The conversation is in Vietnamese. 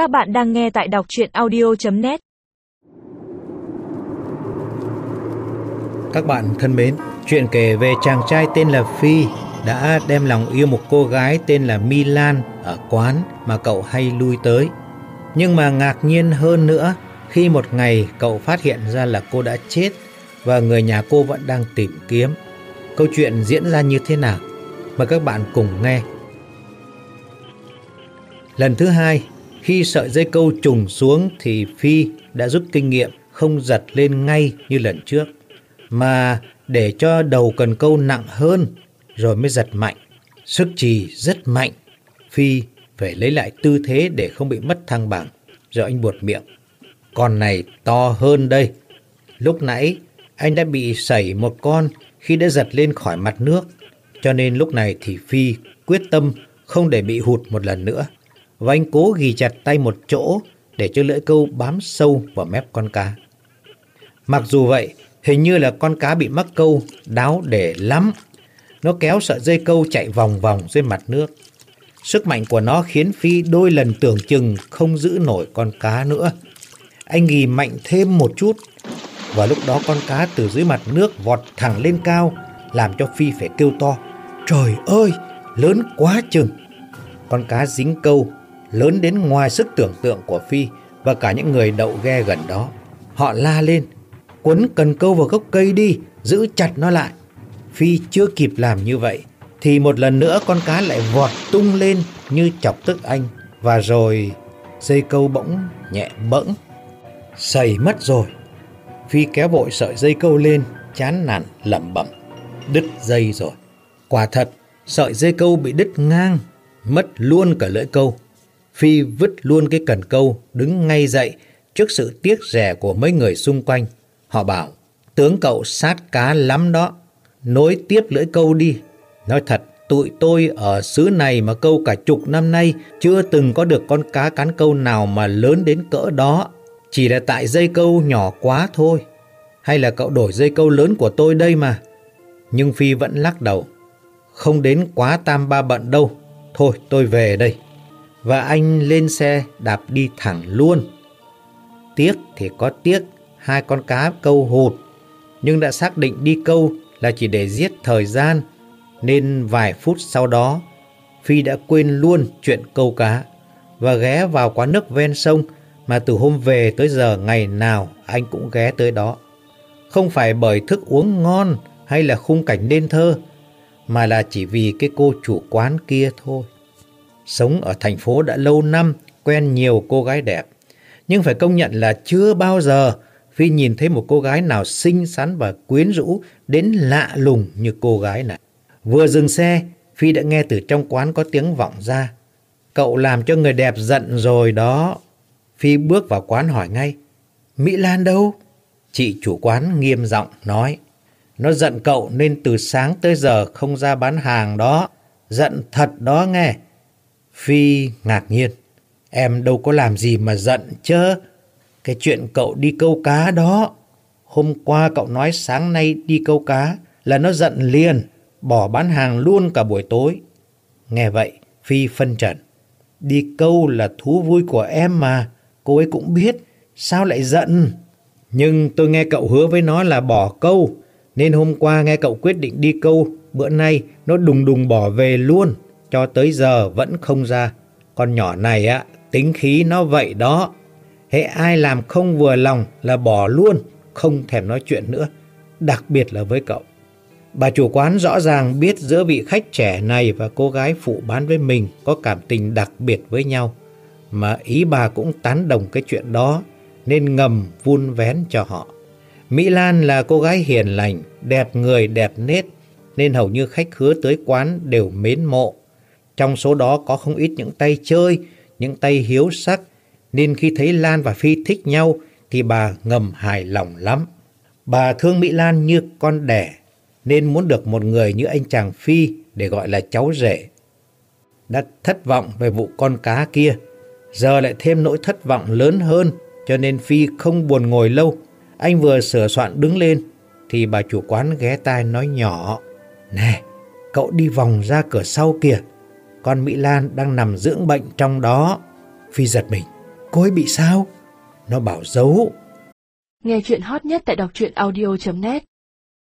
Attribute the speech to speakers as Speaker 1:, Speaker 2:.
Speaker 1: Các bạn đang nghe tại đọc chuyện audio.net
Speaker 2: Các bạn thân mến, chuyện kể về chàng trai tên là Phi đã đem lòng yêu một cô gái tên là Milan ở quán mà cậu hay lui tới. Nhưng mà ngạc nhiên hơn nữa khi một ngày cậu phát hiện ra là cô đã chết và người nhà cô vẫn đang tìm kiếm. Câu chuyện diễn ra như thế nào? Mời các bạn cùng nghe. Lần thứ hai, khi sợi dây câu trùng xuống thì Phi đã rút kinh nghiệm không giật lên ngay như lần trước, mà để cho đầu cần câu nặng hơn rồi mới giật mạnh. Sức trì rất mạnh, Phi phải lấy lại tư thế để không bị mất thăng bằng. Rồi anh buột miệng. Con này to hơn đây. Lúc nãy anh đã bị sẩy một con khi đã giật lên khỏi mặt nước. Cho nên lúc này thì Phi quyết tâm không để bị hụt một lần nữa và anh cố ghi chặt tay một chỗ để cho lưỡi câu bám sâu vào mép con cá. Mặc dù vậy, hình như là con cá bị mắc câu đáo để lắm. Nó kéo sợi dây câu chạy vòng vòng dưới mặt nước. Sức mạnh của nó khiến Phi đôi lần tưởng chừng không giữ nổi con cá nữa. Anh ghi mạnh thêm một chút và lúc đó con cá từ dưới mặt nước vọt thẳng lên cao làm cho Phi phải kêu to. Trời ơi, lớn quá chừng. Con cá dính câu lớn đến ngoài sức tưởng tượng của Phi và cả những người đậu ghe gần đó. Họ la lên, quấn cần câu vào gốc cây đi, giữ chặt nó lại. Phi chưa kịp làm như vậy, thì một lần nữa con cá lại vọt tung lên như chọc tức anh. Và rồi dây câu bỗng nhẹ bẫng, sầy mất rồi. Phi kéo vội sợi dây câu lên, chán nản lẩm bẩm, đứt dây rồi. Quả thật, sợi dây câu bị đứt ngang, mất luôn cả lưỡi câu. Phi vứt luôn cái cần câu, đứng ngay dậy trước sự tiếc rẻ của mấy người xung quanh. Họ bảo, tướng cậu sát cá lắm đó, nối tiếp lưỡi câu đi. Nói thật, tụi tôi ở xứ này mà câu cả chục năm nay chưa từng có được con cá cán câu nào mà lớn đến cỡ đó. Chỉ là tại dây câu nhỏ quá thôi. Hay là cậu đổi dây câu lớn của tôi đây mà. Nhưng Phi vẫn lắc đầu. Không đến quá tam ba bận đâu. Thôi tôi về đây và anh lên xe đạp đi thẳng luôn. Tiếc thì có tiếc hai con cá câu hụt, nhưng đã xác định đi câu là chỉ để giết thời gian, nên vài phút sau đó, Phi đã quên luôn chuyện câu cá và ghé vào quán nước ven sông mà từ hôm về tới giờ ngày nào anh cũng ghé tới đó. Không phải bởi thức uống ngon hay là khung cảnh nên thơ, mà là chỉ vì cái cô chủ quán kia thôi. Sống ở thành phố đã lâu năm, quen nhiều cô gái đẹp. Nhưng phải công nhận là chưa bao giờ Phi nhìn thấy một cô gái nào xinh xắn và quyến rũ đến lạ lùng như cô gái này. Vừa dừng xe, Phi đã nghe từ trong quán có tiếng vọng ra. Cậu làm cho người đẹp giận rồi đó. Phi bước vào quán hỏi ngay. Mỹ Lan đâu? Chị chủ quán nghiêm giọng nói. Nó giận cậu nên từ sáng tới giờ không ra bán hàng đó. Giận thật đó nghe. Phi ngạc nhiên. Em đâu có làm gì mà giận chứ. Cái chuyện cậu đi câu cá đó. Hôm qua cậu nói sáng nay đi câu cá là nó giận liền, bỏ bán hàng luôn cả buổi tối. Nghe vậy, Phi phân trần. Đi câu là thú vui của em mà, cô ấy cũng biết, sao lại giận? Nhưng tôi nghe cậu hứa với nó là bỏ câu, nên hôm qua nghe cậu quyết định đi câu, bữa nay nó đùng đùng bỏ về luôn cho tới giờ vẫn không ra. Con nhỏ này á, tính khí nó vậy đó. Hệ ai làm không vừa lòng là bỏ luôn, không thèm nói chuyện nữa, đặc biệt là với cậu. Bà chủ quán rõ ràng biết giữa vị khách trẻ này và cô gái phụ bán với mình có cảm tình đặc biệt với nhau, mà ý bà cũng tán đồng cái chuyện đó, nên ngầm vun vén cho họ. Mỹ Lan là cô gái hiền lành, đẹp người đẹp nết, nên hầu như khách khứa tới quán đều mến mộ. Trong số đó có không ít những tay chơi, những tay hiếu sắc, nên khi thấy Lan và Phi thích nhau thì bà ngầm hài lòng lắm. Bà thương Mỹ Lan như con đẻ, nên muốn được một người như anh chàng Phi để gọi là cháu rể. Đã thất vọng về vụ con cá kia, giờ lại thêm nỗi thất vọng lớn hơn, cho nên Phi không buồn ngồi lâu. Anh vừa sửa soạn đứng lên, thì bà chủ quán ghé tai nói nhỏ. Nè, cậu đi vòng ra cửa sau kìa con Mỹ Lan đang nằm dưỡng bệnh trong đó. Phi giật mình. cô ấy bị sao? Nó bảo giấu.
Speaker 3: Nghe chuyện hot nhất tại đọc truyện audio.net